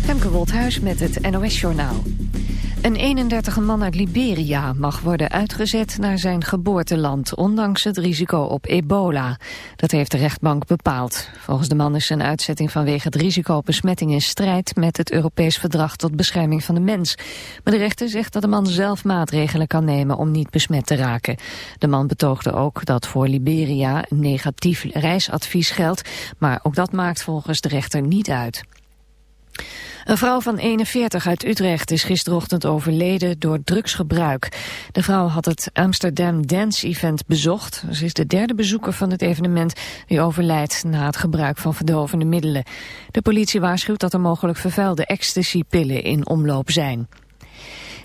Femke Wolthuis met het NOS-journaal. Een 31 man uit Liberia mag worden uitgezet naar zijn geboorteland... ondanks het risico op ebola. Dat heeft de rechtbank bepaald. Volgens de man is zijn uitzetting vanwege het risico op besmetting... in strijd met het Europees Verdrag tot Bescherming van de Mens. Maar de rechter zegt dat de man zelf maatregelen kan nemen... om niet besmet te raken. De man betoogde ook dat voor Liberia een negatief reisadvies geldt... maar ook dat maakt volgens de rechter niet uit. Een vrouw van 41 uit Utrecht is gisterochtend overleden door drugsgebruik. De vrouw had het Amsterdam Dance Event bezocht. Ze is de derde bezoeker van het evenement die overlijdt na het gebruik van verdovende middelen. De politie waarschuwt dat er mogelijk vervuilde ecstasypillen in omloop zijn.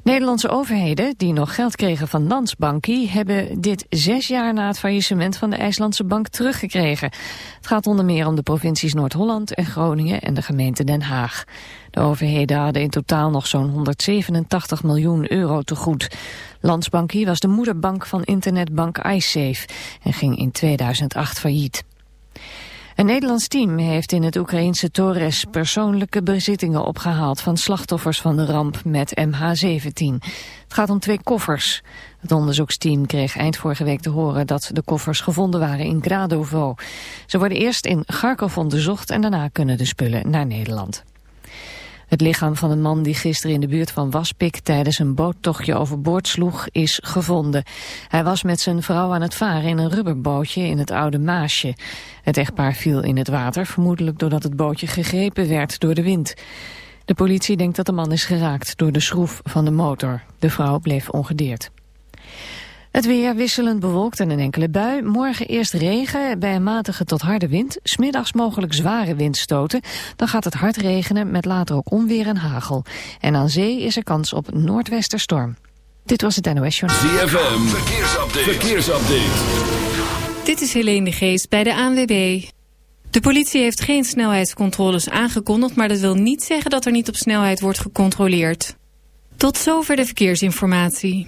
Nederlandse overheden, die nog geld kregen van Landsbankie... hebben dit zes jaar na het faillissement van de IJslandse bank teruggekregen. Het gaat onder meer om de provincies Noord-Holland en Groningen en de gemeente Den Haag. De overheden hadden in totaal nog zo'n 187 miljoen euro te goed. Landsbankie was de moederbank van internetbank iSafe en ging in 2008 failliet. Een Nederlands team heeft in het Oekraïnse Torres persoonlijke bezittingen opgehaald van slachtoffers van de ramp met MH17. Het gaat om twee koffers. Het onderzoeksteam kreeg eind vorige week te horen dat de koffers gevonden waren in Gradovo. Ze worden eerst in Kharkov onderzocht en daarna kunnen de spullen naar Nederland. Het lichaam van een man die gisteren in de buurt van Waspik tijdens een boottochtje overboord sloeg is gevonden. Hij was met zijn vrouw aan het varen in een rubberbootje in het Oude Maasje. Het echtpaar viel in het water, vermoedelijk doordat het bootje gegrepen werd door de wind. De politie denkt dat de man is geraakt door de schroef van de motor. De vrouw bleef ongedeerd. Het weer wisselend bewolkt en een enkele bui. Morgen eerst regen bij een matige tot harde wind. Smiddags mogelijk zware windstoten. Dan gaat het hard regenen met later ook onweer en hagel. En aan zee is er kans op noordwesterstorm. Dit was het NOS Journal. ZFM, verkeersupdate. verkeersupdate. Dit is Helene de Geest bij de ANWB. De politie heeft geen snelheidscontroles aangekondigd... maar dat wil niet zeggen dat er niet op snelheid wordt gecontroleerd. Tot zover de verkeersinformatie.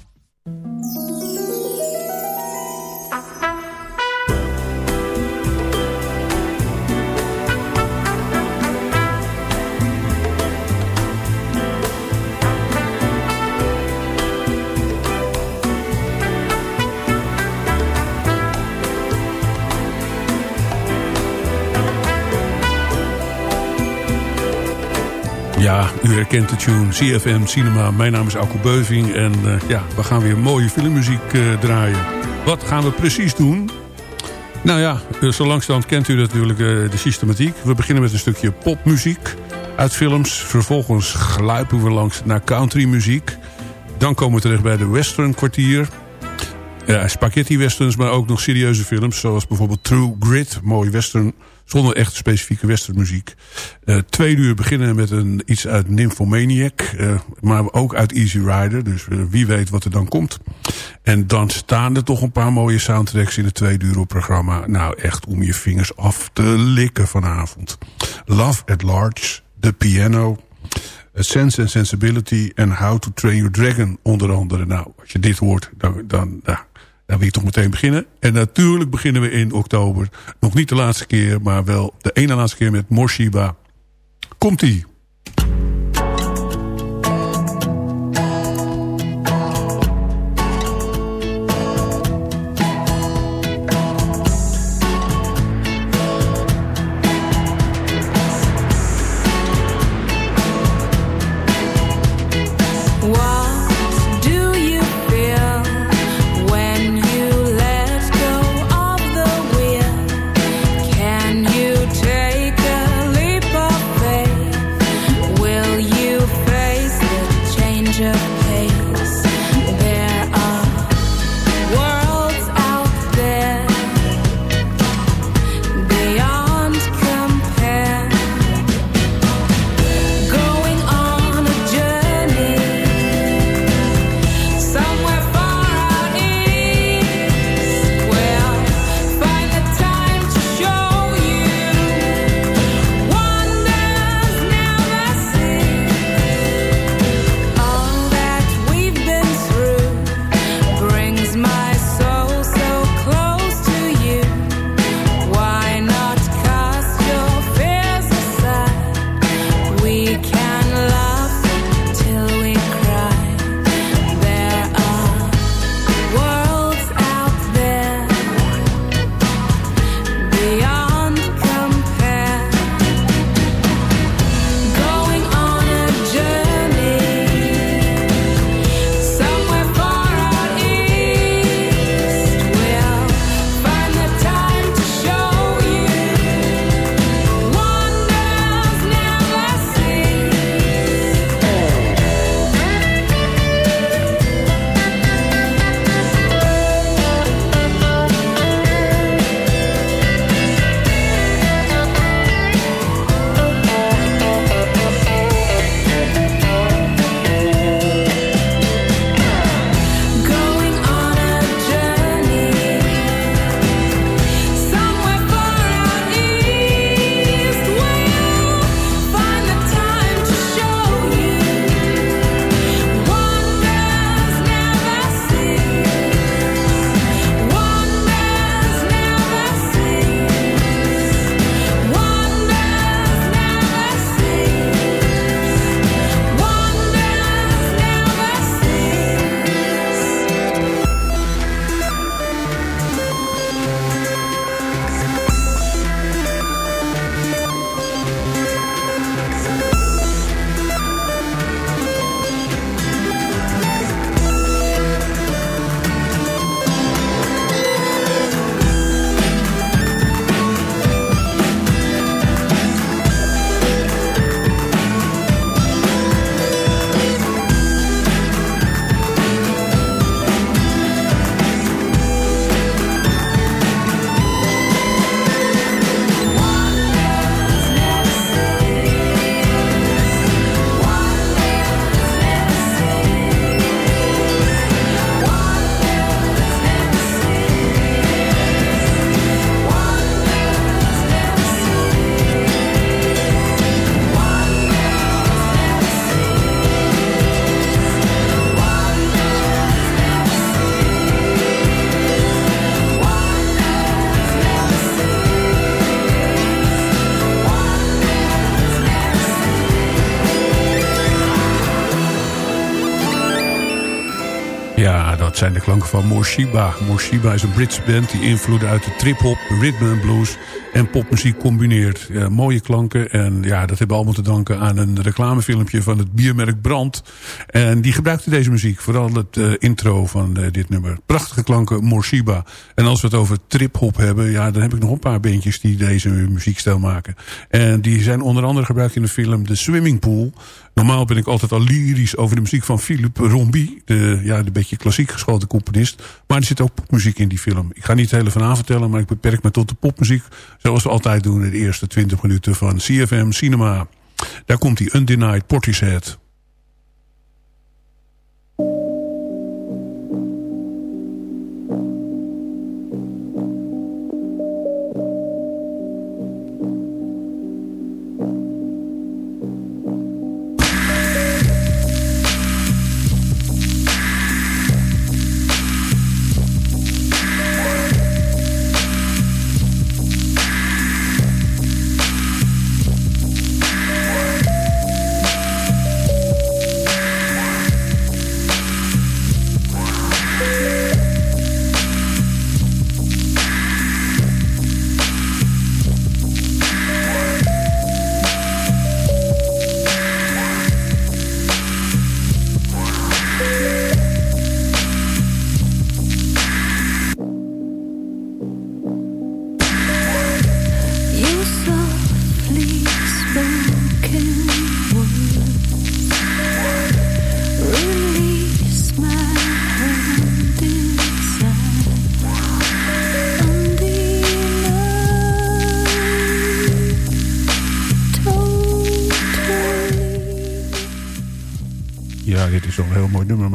Ja, u herkent de tune CFM Cinema. Mijn naam is Alko Beuving en uh, ja, we gaan weer mooie filmmuziek uh, draaien. Wat gaan we precies doen? Nou ja, uh, zo langzamerhand kent u natuurlijk de systematiek. We beginnen met een stukje popmuziek uit films. Vervolgens gluipen we langs naar countrymuziek. Dan komen we terecht bij de western kwartier. Ja, spaghetti westerns, maar ook nog serieuze films. Zoals bijvoorbeeld True Grit, mooi western zonder echt specifieke westernmuziek. Uh, twee uur beginnen met een, iets uit Nymphomaniac. Uh, maar ook uit Easy Rider. Dus uh, wie weet wat er dan komt. En dan staan er toch een paar mooie soundtracks in het tweede uur programma. Nou echt om je vingers af te likken vanavond. Love at Large, The Piano... Sense and Sensibility en How to Train Your Dragon onder andere. Nou, als je dit hoort, dan, dan, dan dan wil ik toch meteen beginnen. En natuurlijk beginnen we in oktober. Nog niet de laatste keer, maar wel de ene laatste keer met Morshiba. Komt-ie. Zijn de klanken van Morshiba. Morshiba is een Britse band die invloeden uit de trip-hop, rhythm and blues en popmuziek combineert. Ja, mooie klanken en ja, dat hebben we allemaal te danken aan een reclamefilmpje van het biermerk Brand. En die gebruikte deze muziek, vooral het uh, intro van uh, dit nummer. Prachtige klanken, Morshiba. En als we het over trip-hop hebben, ja, dan heb ik nog een paar bandjes die deze muziekstijl maken. En die zijn onder andere gebruikt in de film The Swimming Pool. Normaal ben ik altijd al lyrisch over de muziek van Philippe Rombi. De, ja, de beetje klassiek geschoten componist. Maar er zit ook popmuziek in die film. Ik ga niet het hele verhaal vertellen, maar ik beperk me tot de popmuziek. Zoals we altijd doen in de eerste 20 minuten van CFM Cinema. Daar komt die Undenied Portishead.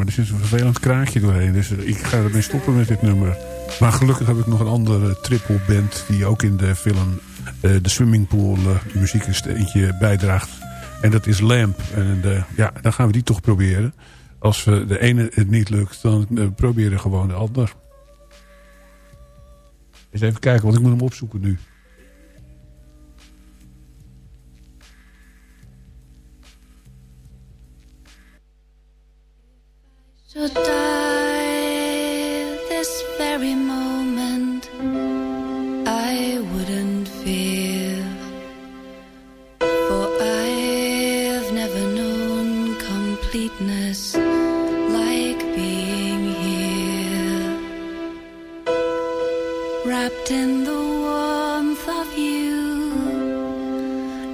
Zit een vervelend kraakje doorheen. Dus ik ga ermee stoppen met dit nummer. Maar gelukkig heb ik nog een andere triple band... die ook in de film uh, de swimmingpool uh, muziek een steentje bijdraagt. En dat is Lamp. En ja, dan gaan we die toch proberen. Als we de ene het niet lukt, dan proberen gewoon de ander. Eens even kijken, want ik moet hem opzoeken nu. To die this very moment, I wouldn't fear. For I've never known completeness like being here. Wrapped in the warmth of you,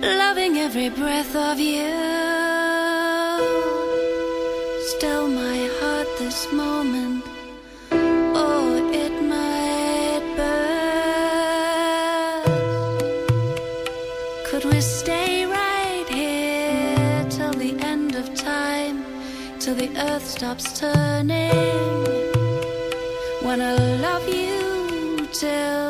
loving every breath of you. Stops turning? When I love you till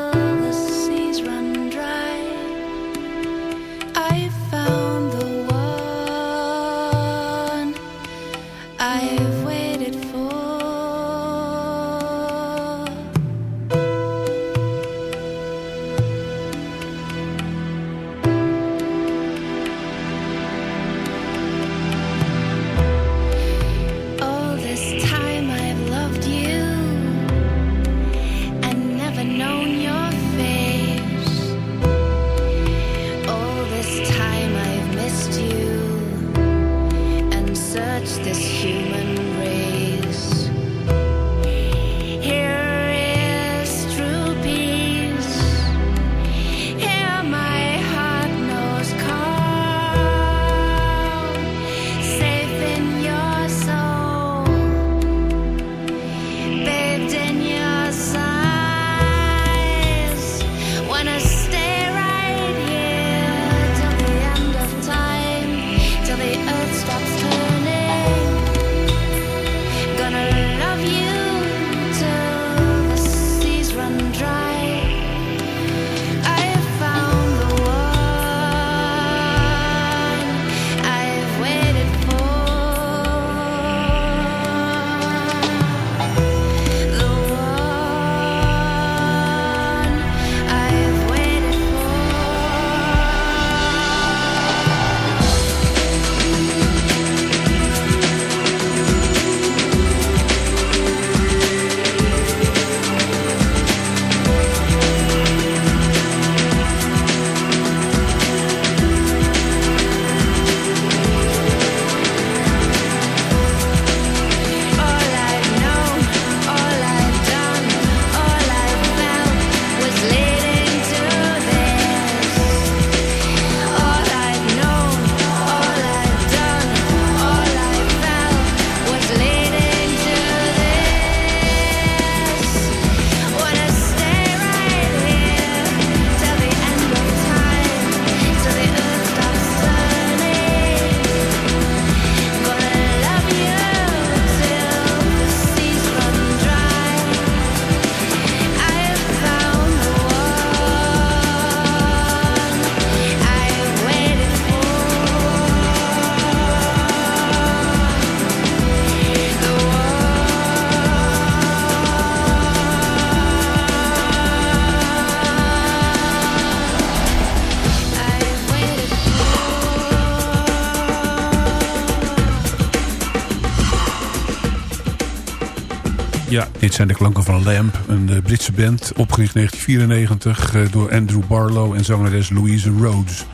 dit zijn de klanken van Lamp, een eh, Britse band. Opgericht in 1994 eh, door Andrew Barlow en zangeres Louise Rhodes.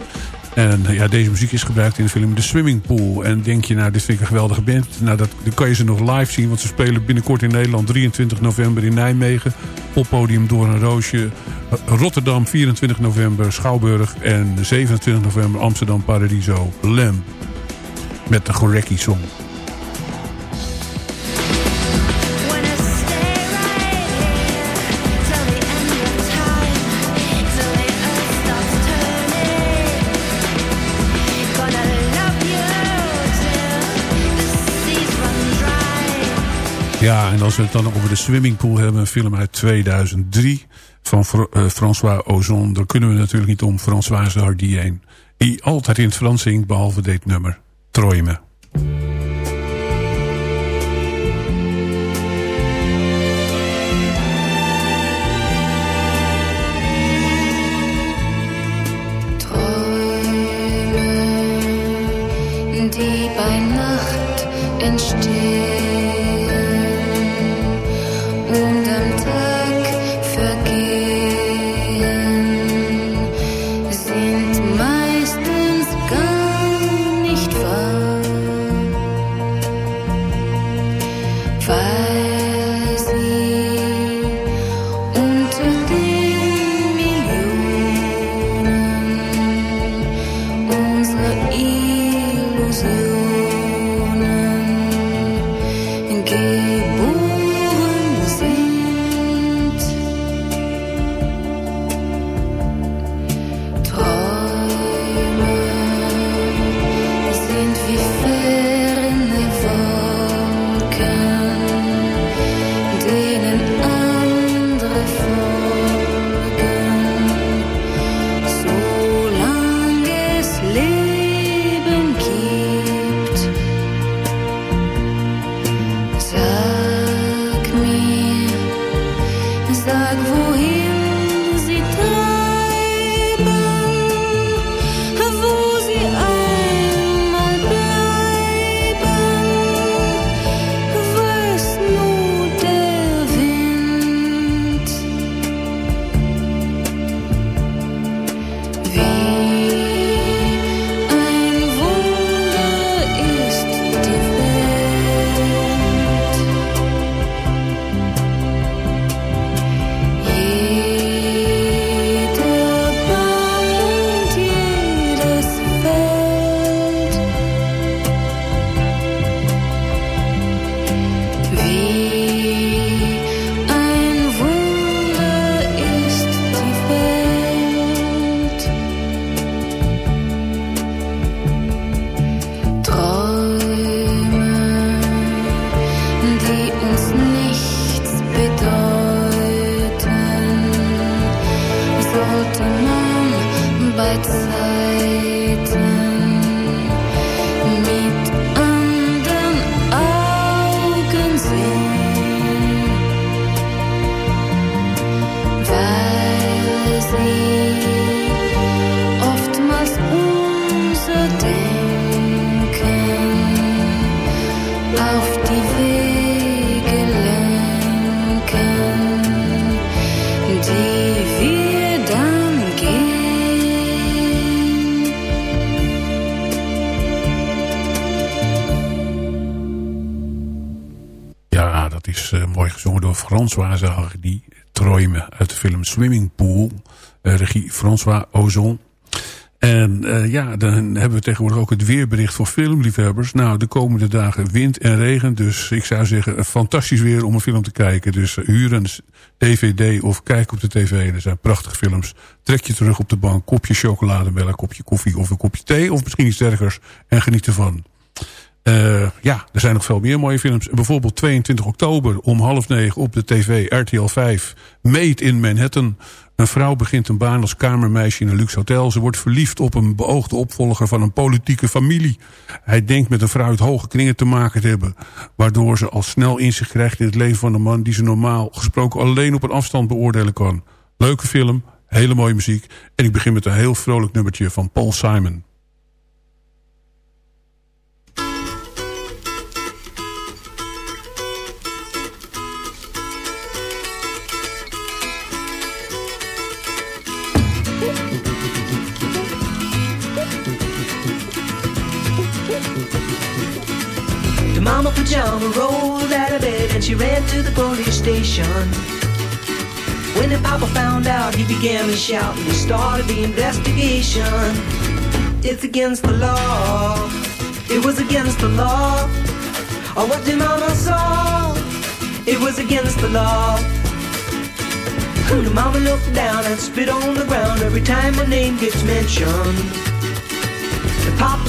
En ja, deze muziek is gebruikt in de film The Swimming Pool. En denk je, nou, dit vind ik een geweldige band. Nou, dat, dan kan je ze nog live zien. Want ze spelen binnenkort in Nederland 23 november in Nijmegen. Op podium Door een Roosje. Rotterdam 24 november Schouwburg. En 27 november Amsterdam Paradiso. Lem. Met de Gorecki Ja, en als we het dan over de swimmingpool hebben... een film uit 2003 van uh, François Ozon... dan kunnen we natuurlijk niet om Françoise Hardy heen. Die altijd in het Frans zingt, behalve dit nummer. Troime. die uit de film Swimming Pool. Uh, regie François Ozon. En uh, ja, dan hebben we tegenwoordig ook het weerbericht voor filmliefhebbers. Nou, de komende dagen wind en regen. Dus ik zou zeggen, fantastisch weer om een film te kijken. Dus uh, huur een DVD of kijk op de tv. Er zijn prachtige films. Trek je terug op de bank, kopje chocolademelk, kopje koffie of een kopje thee. Of misschien iets dergelijks. En geniet ervan. Uh, ja, er zijn nog veel meer mooie films. Bijvoorbeeld 22 oktober om half negen op de tv RTL 5. Made in Manhattan. Een vrouw begint een baan als kamermeisje in een luxe hotel. Ze wordt verliefd op een beoogde opvolger van een politieke familie. Hij denkt met een vrouw uit hoge kringen te maken te hebben. Waardoor ze al snel inzicht krijgt in het leven van een man... die ze normaal gesproken alleen op een afstand beoordelen kan. Leuke film, hele mooie muziek. En ik begin met een heel vrolijk nummertje van Paul Simon. Pajama rolled out of bed and she ran to the police station. When the papa found out, he began to shout and he started the investigation. It's against the law. It was against the law. Oh, what did mama saw? It was against the law. The mama looked down and spit on the ground every time my name gets mentioned. The papa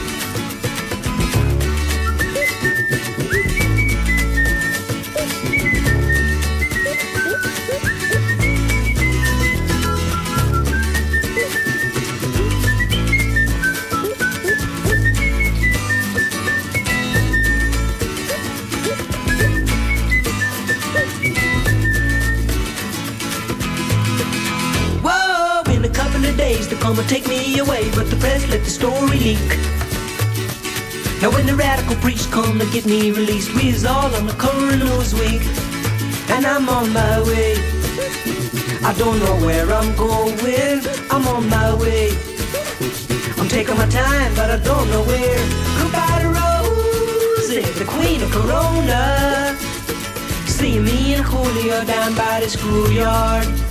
And take me away, but the press let the story leak. Now when the radical priest come to get me released, we is all on the coroner's week, and I'm on my way. I don't know where I'm going, I'm on my way. I'm taking my time, but I don't know where. Goodbye to Rosie, the queen of Corona. See me and Julio down by the schoolyard.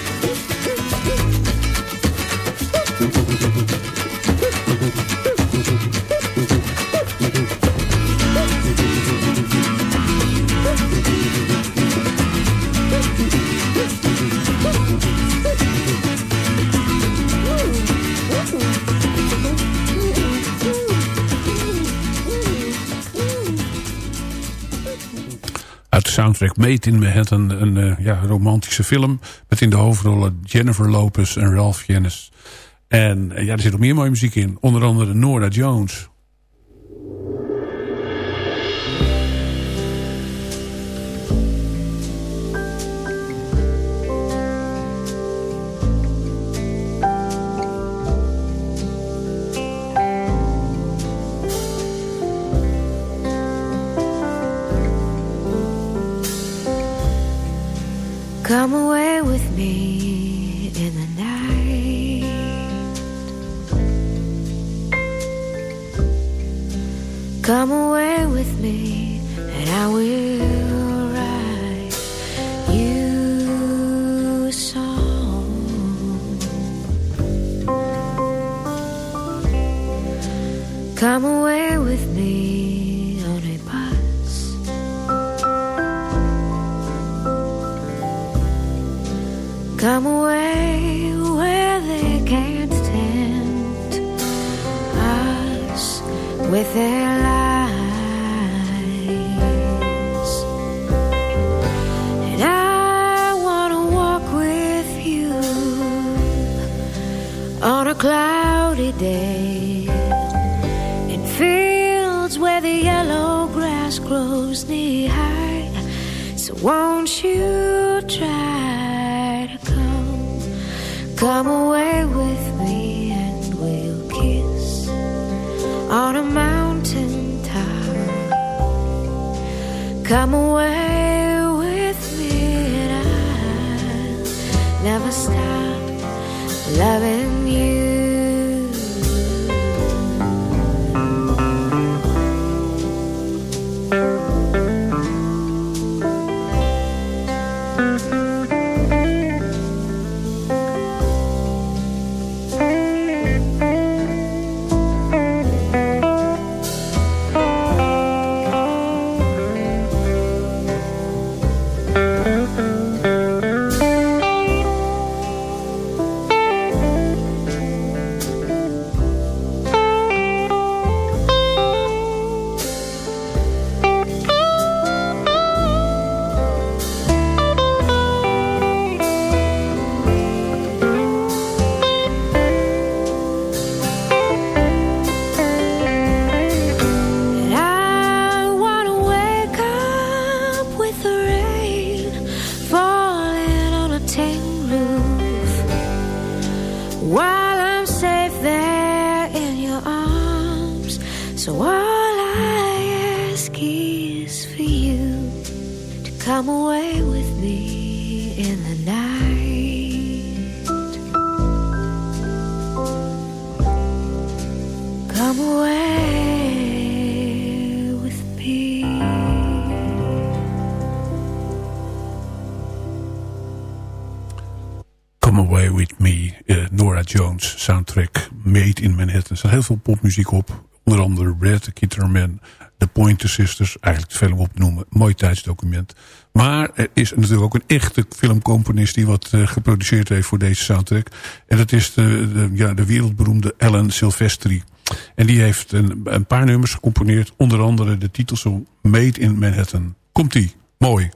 Soundtrack Made in Manhattan. Een uh, ja, romantische film met in de hoofdrollen Jennifer Lopez en Ralph Fiennes. En uh, ja, er zit nog meer mooie muziek in. Onder andere Nora Jones. Come away with me in the night. Come away with me, and I will write you a song. Come away with me Come away where they can't tempt us with their lies. And I wanna walk with you on a cloudy day in fields where the yellow grass grows knee high. So won't you try to come away with me and we'll kiss on a mountain top. Come away with me and I'll never stop loving So all I ask is for you to come away with me in the night. Come away with me. Come Away With Me, uh, Nora Jones soundtrack, Made in Manhattan. Er staat heel veel popmuziek op, onder andere The Guitarman, The Pointer Sisters, eigenlijk te veel om op te noemen. Mooi tijdsdocument. Maar er is natuurlijk ook een echte filmcomponist die wat uh, geproduceerd heeft voor deze soundtrack. En dat is de, de, ja, de wereldberoemde Alan Silvestri. En die heeft een, een paar nummers gecomponeerd, onder andere de titelsong Made in Manhattan. Komt-ie, mooi.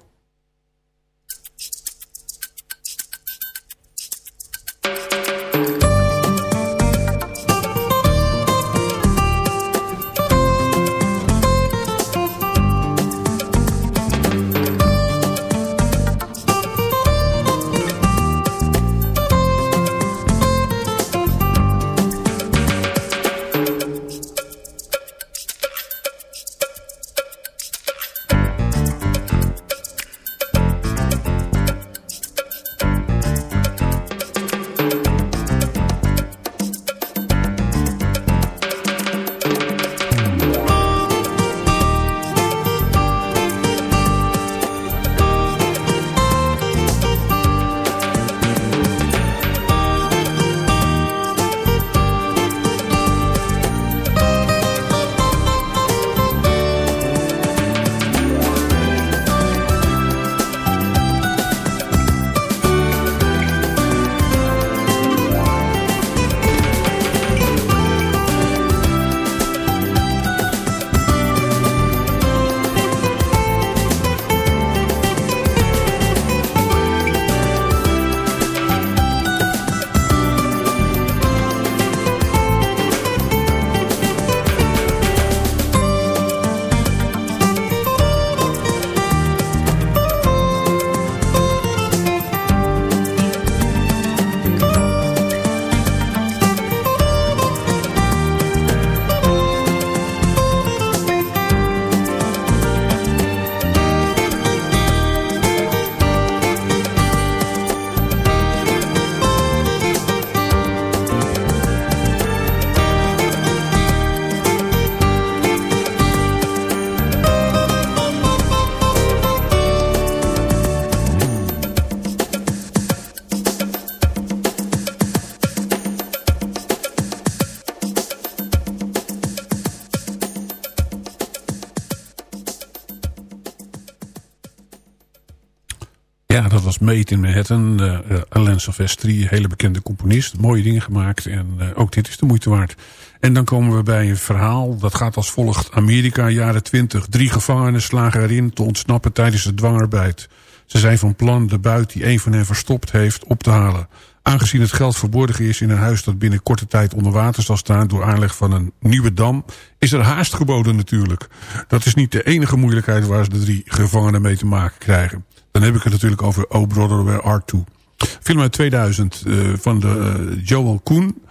Made in Manhattan. Uh, uh, Alain Silvestri, hele bekende componist. Mooie dingen gemaakt en uh, ook dit is de moeite waard. En dan komen we bij een verhaal. Dat gaat als volgt. Amerika, jaren 20. Drie gevangenen slagen erin te ontsnappen tijdens de dwangarbeid. Ze zijn van plan de buit die een van hen verstopt heeft op te halen. Aangezien het geld verborgen is in een huis dat binnen korte tijd onder water zal staan... door aanleg van een nieuwe dam, is er haast geboden natuurlijk. Dat is niet de enige moeilijkheid waar ze de drie gevangenen mee te maken krijgen. Dan heb ik het natuurlijk over Oh Brother Where Art To. Film uit 2000 uh, van de, uh, Joel Koen.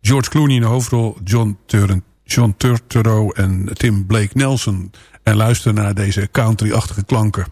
George Clooney in de hoofdrol. John, John Turturro en Tim Blake Nelson. En luister naar deze country-achtige klanken.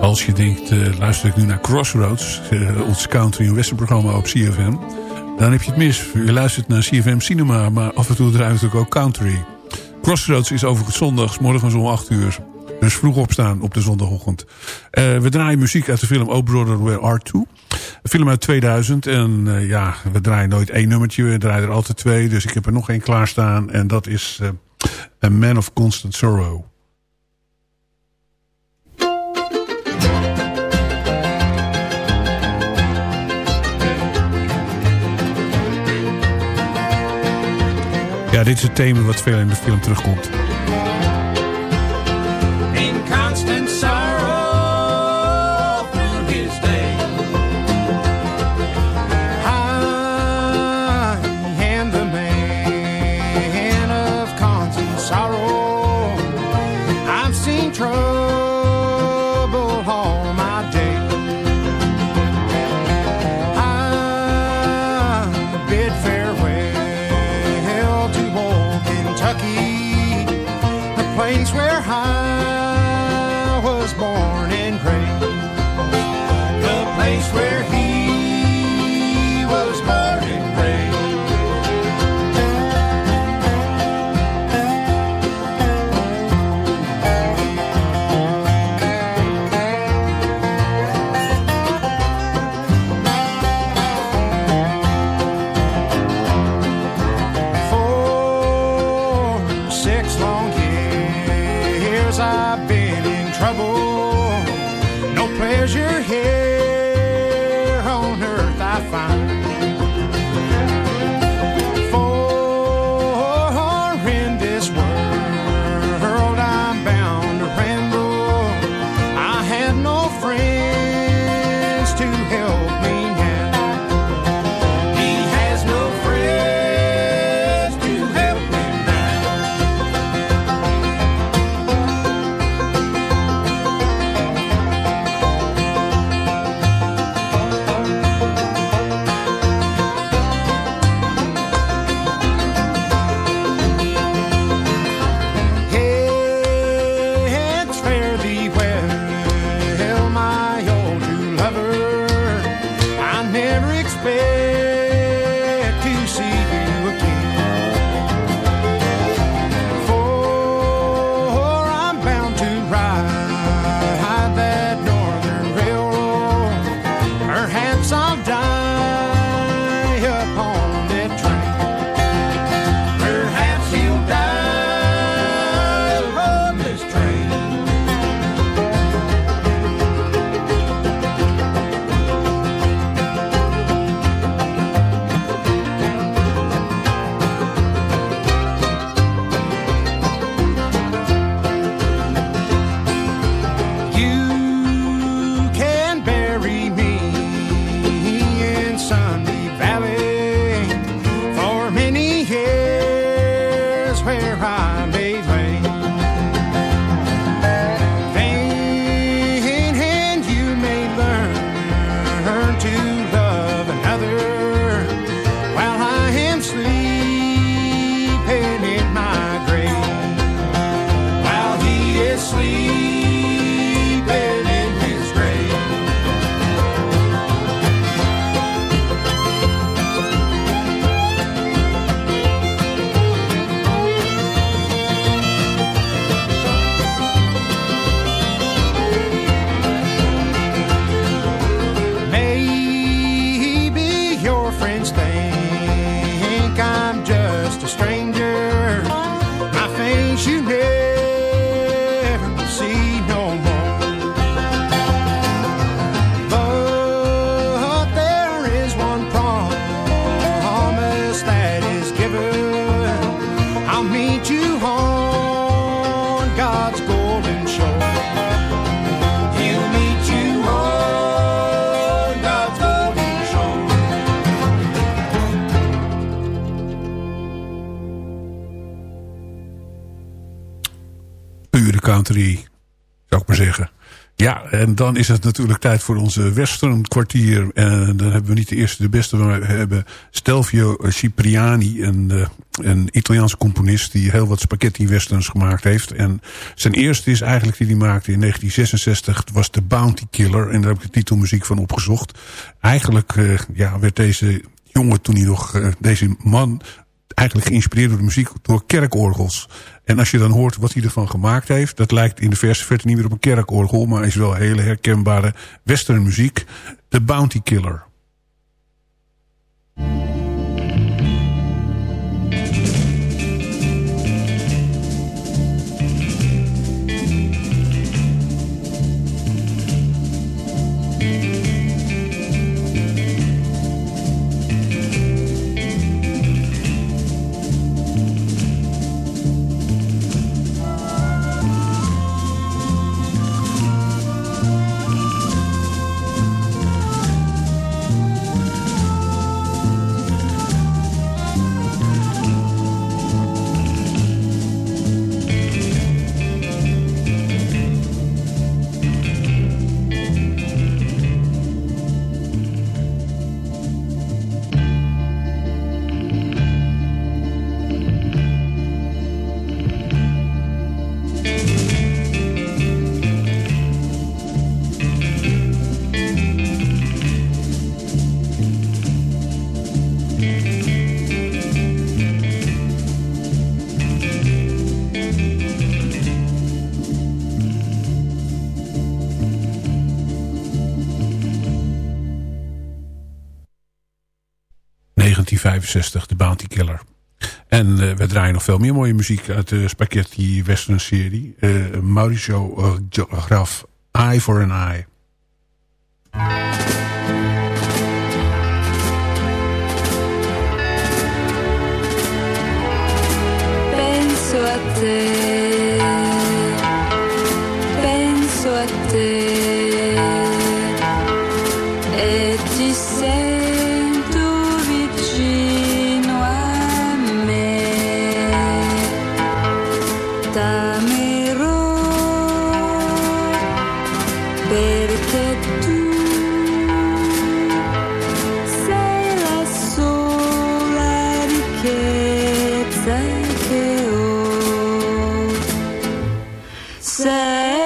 Als je denkt, uh, luister ik nu naar Crossroads... Uh, ons country- en westernprogramma op CFM... dan heb je het mis. Je luistert naar CFM Cinema, maar af en toe draait natuurlijk ook country. Crossroads is overigens zondags, morgens om 8 uur. Dus vroeg opstaan op de zondagochtend. Uh, we draaien muziek uit de film Oh Brother Where Art To. Een film uit 2000. En ja, we draaien nooit één nummertje. We draaien er altijd twee. Dus ik heb er nog één klaarstaan. En dat is A Man of Constant Sorrow. Dit is het thema wat veel in de film terugkomt. sweet. En dan is het natuurlijk tijd voor onze western kwartier. En dan hebben we niet de eerste de beste, maar we hebben Stelvio Cipriani, een, uh, een Italiaanse componist die heel wat spaghetti westerns gemaakt heeft. En zijn eerste is eigenlijk die hij maakte in 1966, was The Bounty Killer. En daar heb ik de titelmuziek van opgezocht. Eigenlijk uh, ja, werd deze jongen toen hij nog, uh, deze man eigenlijk geïnspireerd door de muziek door kerkorgels. En als je dan hoort wat hij ervan gemaakt heeft... dat lijkt in de verse verte niet meer op een kerkorgel... maar is wel hele herkenbare western muziek. The Bounty Killer. 1965, de Bounty Killer. En uh, we draaien nog veel meer mooie muziek uit de Spaghetti Western serie. Uh, Mauricio Graf, Eye for an Eye. Say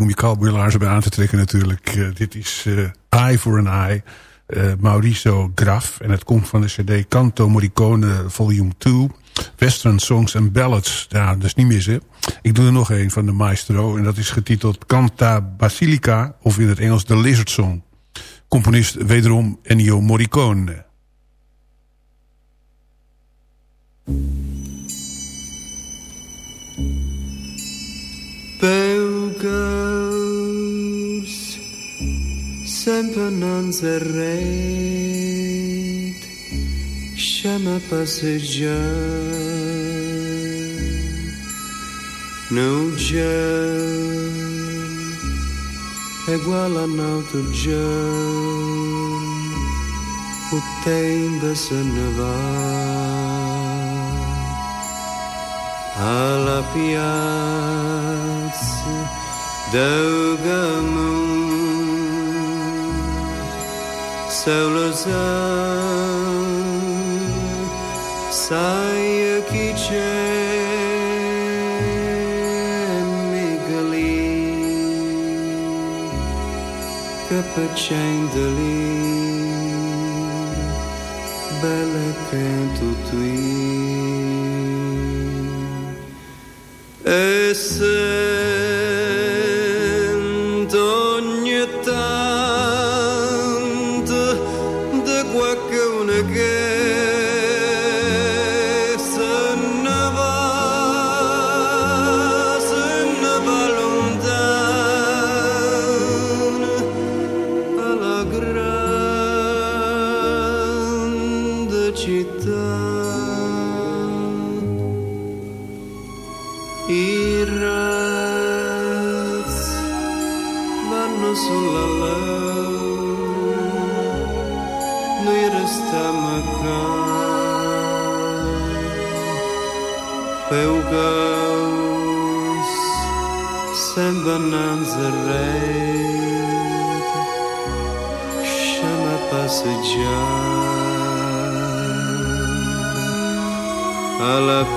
muziek om je cowboylaarzen bij aan te trekken natuurlijk. Uh, dit is uh, Eye for an Eye. Uh, Mauricio Graf. En het komt van de cd Canto Morricone Volume 2. Western Songs and Ballads. Ja, dat is niet mis hè. Ik doe er nog een van de maestro. En dat is getiteld Canta Basilica. Of in het Engels The Lizard Song. Componist wederom Ennio Morricone. non zărreit Shama passeja Nu é igual a nauta já O tempo se nevar Alla piazza Deugamun solo sai chi c'è Migali che facendo lì bella canto tu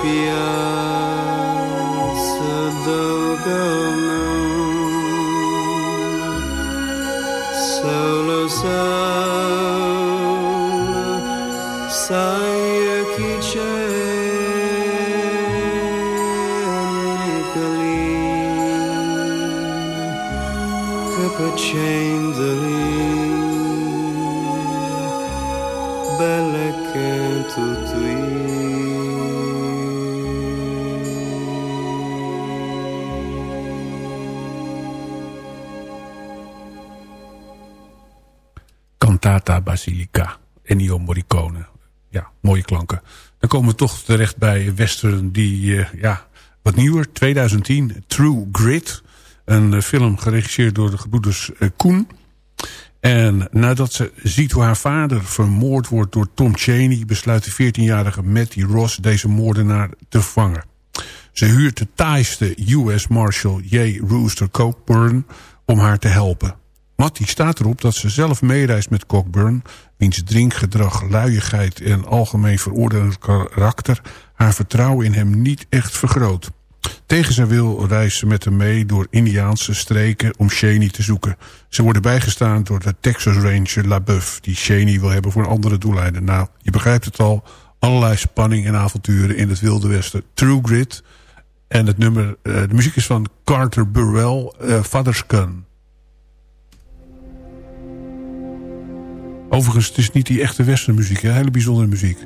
piață adăugăm să Basilica. Ennio Morricone. Ja, mooie klanken. Dan komen we toch terecht bij western die, uh, ja, wat nieuwer. 2010, True Grit. Een uh, film geregisseerd door de gebroeders uh, Koen. En nadat ze ziet hoe haar vader vermoord wordt door Tom Cheney... besluit de 14-jarige Matty Ross deze moordenaar te vangen. Ze huurt de taaiste US Marshal J. Rooster Cockburn om haar te helpen. Matty staat erop dat ze zelf meereist met Cockburn... wiens drinkgedrag, luiigheid en algemeen veroordelend karakter... haar vertrouwen in hem niet echt vergroot. Tegen zijn wil reist ze met hem mee door Indiaanse streken om Cheney te zoeken. Ze worden bijgestaan door de Texas Ranger LaBeouf... die Cheney wil hebben voor een andere doeleinden. Nou, je begrijpt het al. Allerlei spanning en avonturen in het Wilde Westen. True Grit. En het nummer, uh, de muziek is van Carter Burwell, uh, Father's Gun. Overigens, het is niet die echte westernmuziek. Hele bijzondere muziek.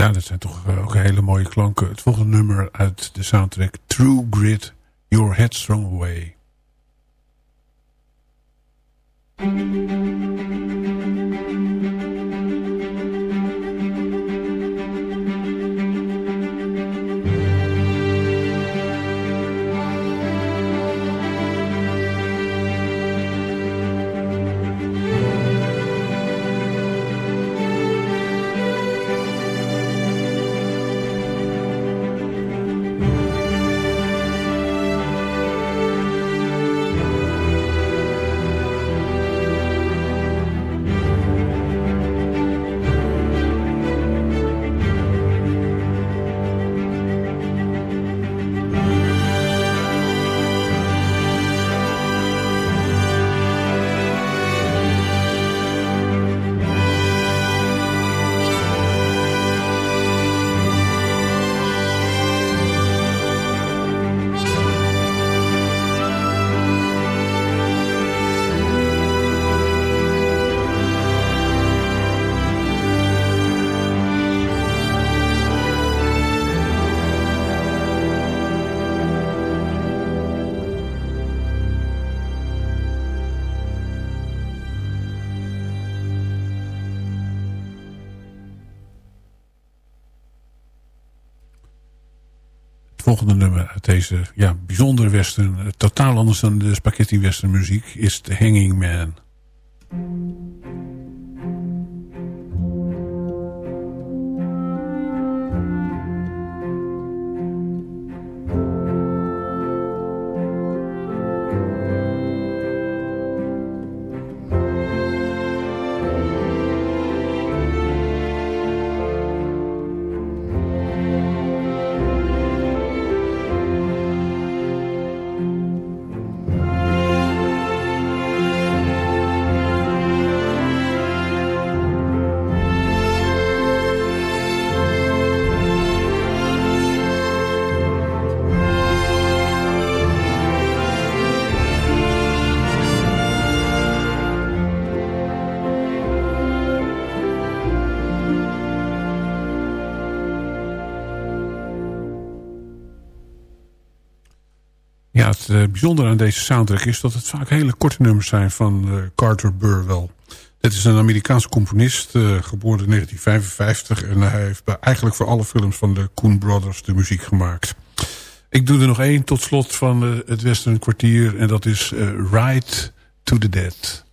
Ja, dat zijn toch uh, ook hele mooie klanken. Het volgende nummer uit de soundtrack True Grit, Your Headstrong Way. Dan de spaghetti western muziek... is The Hanging Man. Bijzondere aan deze soundtrack is dat het vaak hele korte nummers zijn van uh, Carter Burwell. Dit is een Amerikaanse componist, uh, geboren in 1955. En hij heeft eigenlijk voor alle films van de Coen Brothers de muziek gemaakt. Ik doe er nog één tot slot van het Western kwartier. En dat is Ride to the Dead.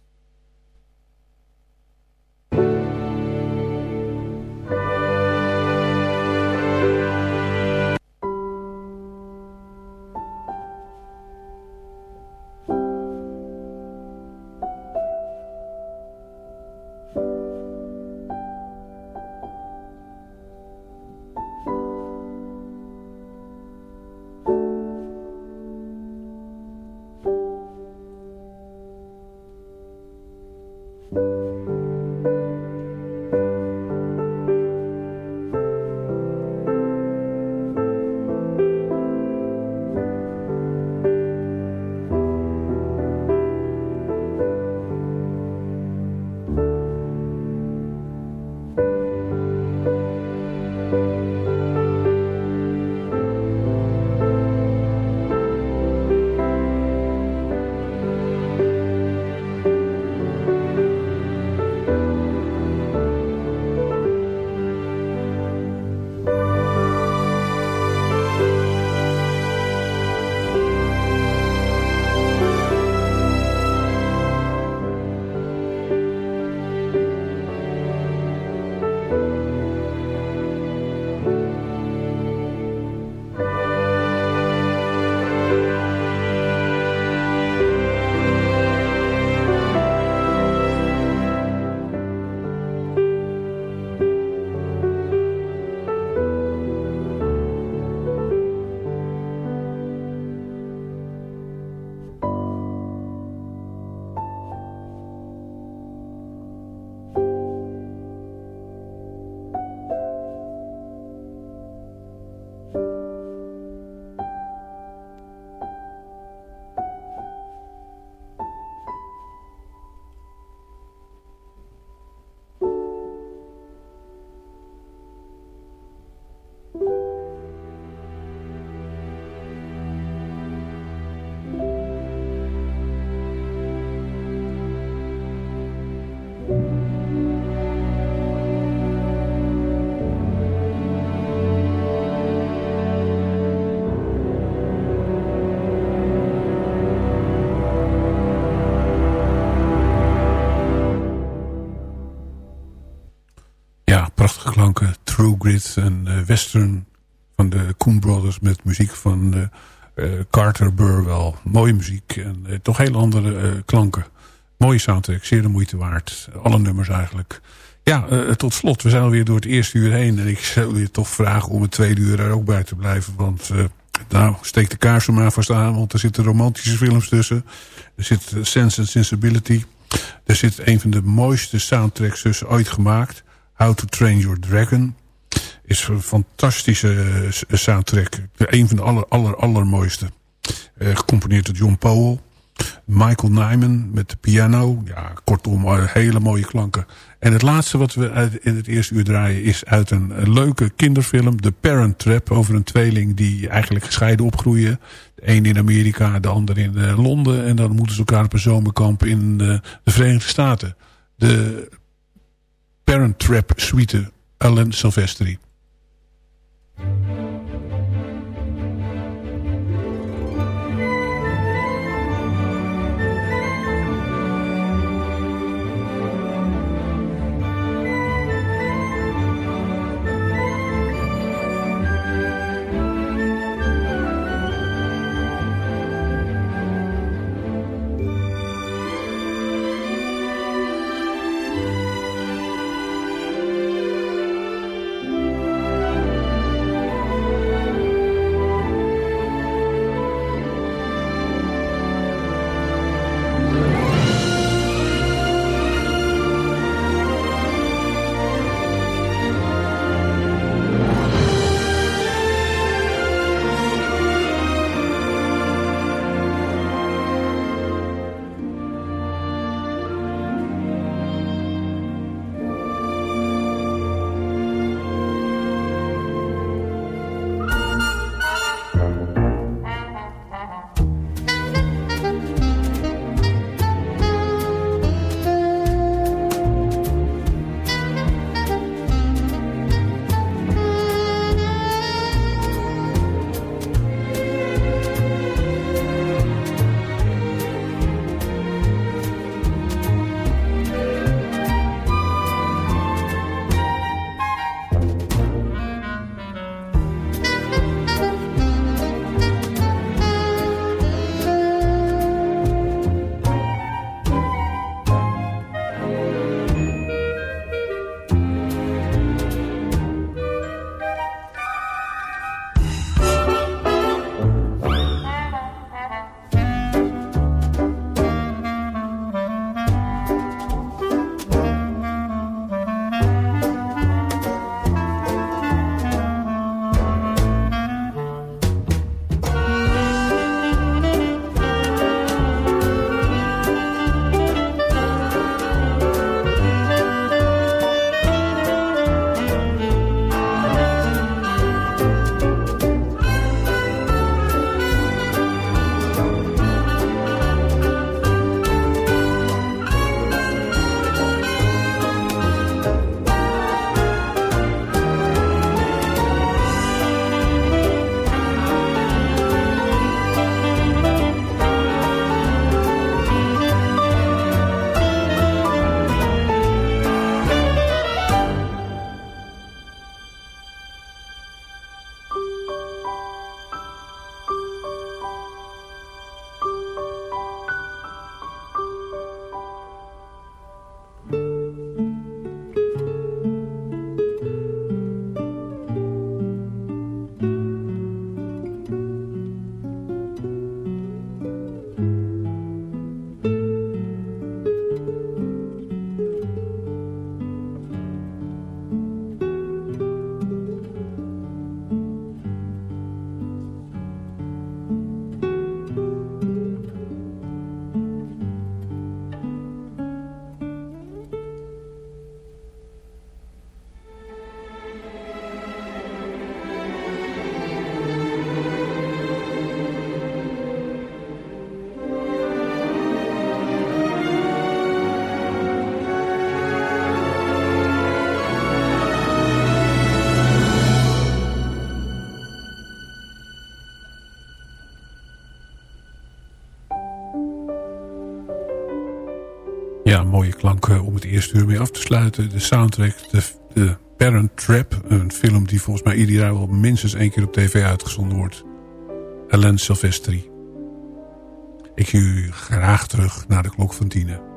Prachtige klanken. True Grit en uh, Western van de Coen Brothers met muziek van uh, Carter Burwell. Mooie muziek en toch heel andere klanken. Mooie soundtrack, zeer de moeite waard. Alle nummers eigenlijk. Ja, tot slot, we zijn alweer door het eerste uur heen. En ik zou je toch vragen om het tweede uur er ook bij te blijven. Want nou, steek de kaars er maar vast aan. Want er zitten romantische films tussen. Er zit Sense and Sensibility. Er zit een van de mooiste soundtracks tussen ooit gemaakt. How to Train Your Dragon. Is een fantastische eh, soundtrack. Een van de aller, aller, allermooiste. Uh, gecomponeerd door John Powell. Michael Nyman met de piano. Ja, kortom, eh, hele mooie klanken. En het laatste wat we in het eerste uur draaien... is uit een, leuke kinderfilm. The Parent Trap. Over een tweeling die eigenlijk gescheiden opgroeien. De een in Amerika, de ander in Londen. En dan moeten ze elkaar op een zomerkamp in de Verenigde Staten. De Parent Trap suite Alan Silvestri. Mooie klanken om het eerste uur mee af te sluiten. De soundtrack, de, de Parent Trap. Een film die volgens mij ieder jaar wel minstens één keer op tv uitgezonden wordt. Alain Silvestri. Ik zie u graag terug naar de klok van tienen.